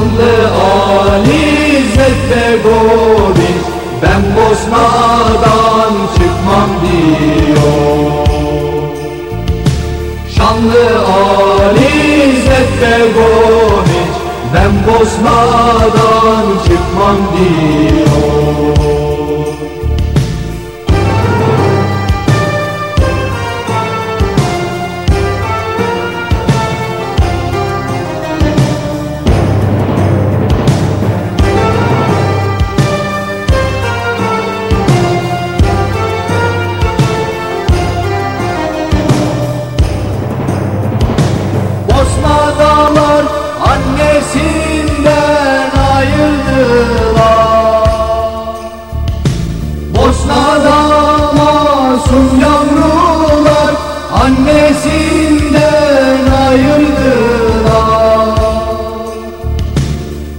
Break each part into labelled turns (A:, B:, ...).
A: Osmanlı Ali İzzet Boris Ben Bosna'dan çıkmam diyor. Şanlı Ali İzzet Boris Ben Bosna'dan çıkmam diyor. Masum yavrular annesinden ayrıldılar.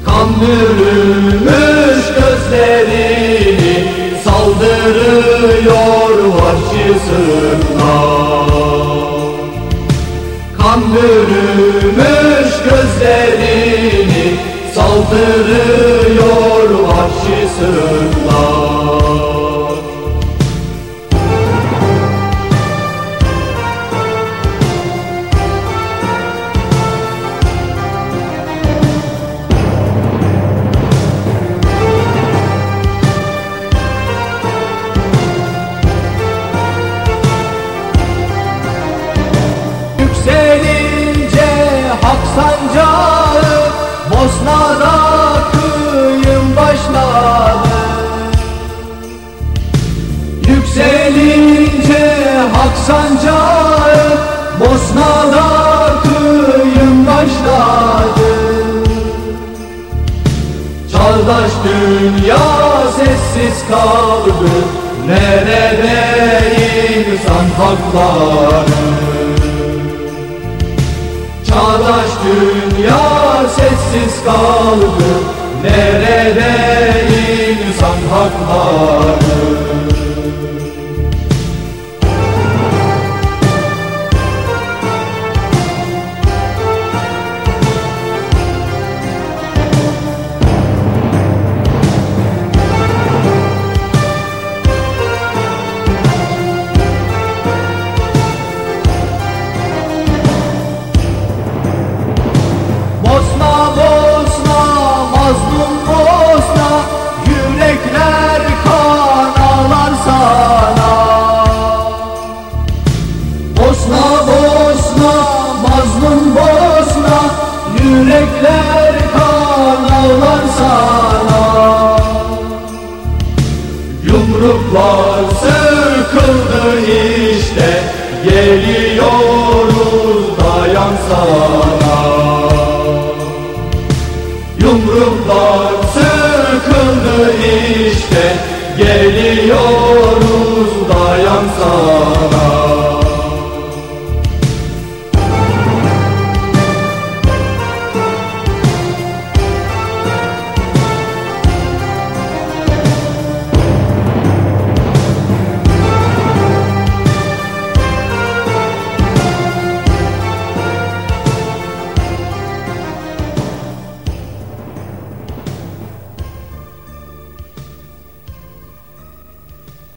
A: Kan bürümüş gözlerini saldırıyor vahşi Kan bürümüş gözlerini Saldırıyor vahşi Yükselince hak sancağı Bosna'da kıyım başladı. Çağdaş dünya sessiz kaldı Nerede insan hakları? Çağdaş dünya sessiz kaldı Nerede insan hakları sana. Yumruklar sıkıldı işte Geliyoruz dayan sana. Yumruklar